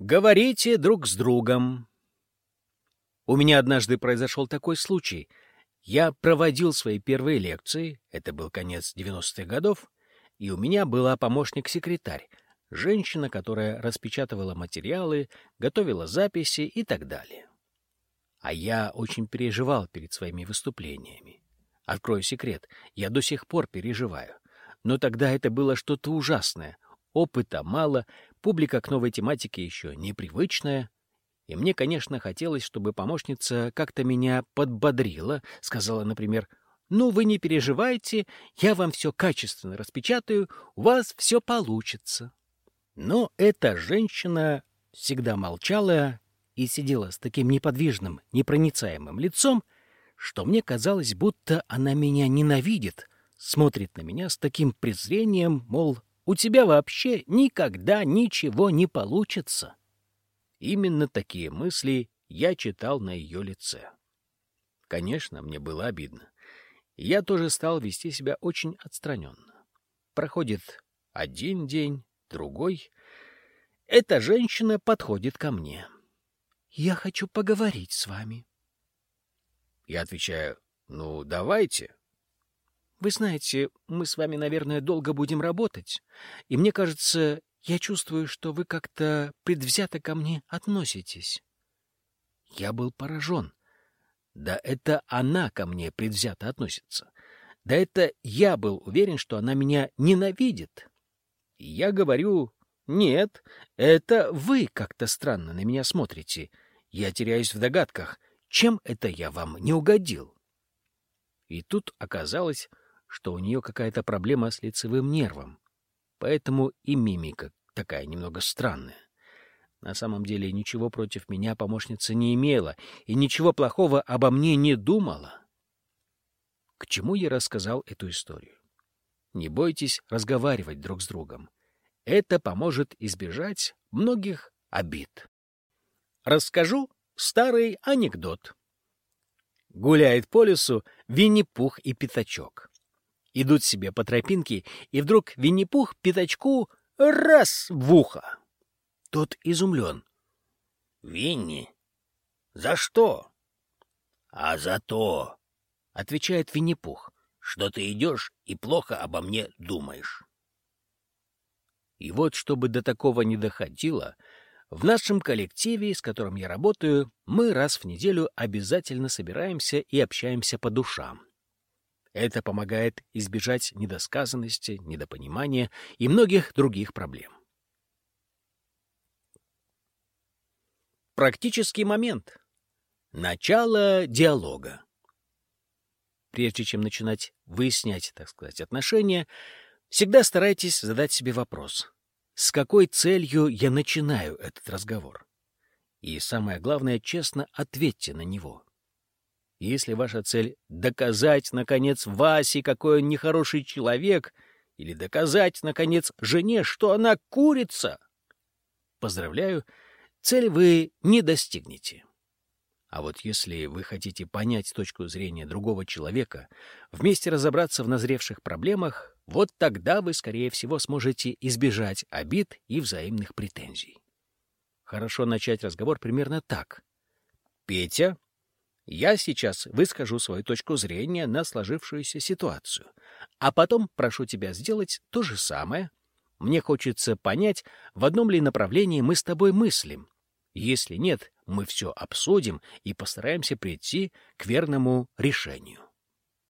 Говорите друг с другом. У меня однажды произошел такой случай. Я проводил свои первые лекции, это был конец 90-х годов, и у меня была помощник-секретарь, женщина, которая распечатывала материалы, готовила записи и так далее. А я очень переживал перед своими выступлениями. Открою секрет, я до сих пор переживаю. Но тогда это было что-то ужасное. Опыта мало, публика к новой тематике еще непривычная. И мне, конечно, хотелось, чтобы помощница как-то меня подбодрила, сказала, например, «Ну, вы не переживайте, я вам все качественно распечатаю, у вас все получится». Но эта женщина всегда молчала и сидела с таким неподвижным, непроницаемым лицом, что мне казалось, будто она меня ненавидит, смотрит на меня с таким презрением, мол, у тебя вообще никогда ничего не получится. Именно такие мысли я читал на ее лице. Конечно, мне было обидно. Я тоже стал вести себя очень отстраненно. Проходит один день, другой. Эта женщина подходит ко мне. «Я хочу поговорить с вами». Я отвечаю, «Ну, давайте». «Вы знаете, мы с вами, наверное, долго будем работать, и мне кажется, я чувствую, что вы как-то предвзято ко мне относитесь». Я был поражен. Да это она ко мне предвзято относится. Да это я был уверен, что она меня ненавидит. И я говорю, нет, это вы как-то странно на меня смотрите. Я теряюсь в догадках, чем это я вам не угодил. И тут оказалось, что у нее какая-то проблема с лицевым нервом, поэтому и мимика такая немного странная. На самом деле ничего против меня помощница не имела и ничего плохого обо мне не думала. К чему я рассказал эту историю? Не бойтесь разговаривать друг с другом. Это поможет избежать многих обид. Расскажу старый анекдот. Гуляет по лесу Винни-Пух и Пятачок. Идут себе по тропинке, и вдруг Винни-Пух Пятачку раз в ухо. Тот изумлен. — Винни, за что? — А за то, — отвечает Винни-Пух, — что ты идешь и плохо обо мне думаешь. И вот, чтобы до такого не доходило, в нашем коллективе, с которым я работаю, мы раз в неделю обязательно собираемся и общаемся по душам. Это помогает избежать недосказанности, недопонимания и многих других проблем. Практический момент. Начало диалога. Прежде чем начинать выяснять, так сказать, отношения, Всегда старайтесь задать себе вопрос, с какой целью я начинаю этот разговор? И самое главное, честно ответьте на него. Если ваша цель — доказать, наконец, Васе, какой он нехороший человек, или доказать, наконец, жене, что она курица, поздравляю, цель вы не достигнете. А вот если вы хотите понять точку зрения другого человека, вместе разобраться в назревших проблемах, вот тогда вы, скорее всего, сможете избежать обид и взаимных претензий. Хорошо начать разговор примерно так. «Петя, я сейчас выскажу свою точку зрения на сложившуюся ситуацию, а потом прошу тебя сделать то же самое. Мне хочется понять, в одном ли направлении мы с тобой мыслим. Если нет, мы все обсудим и постараемся прийти к верному решению».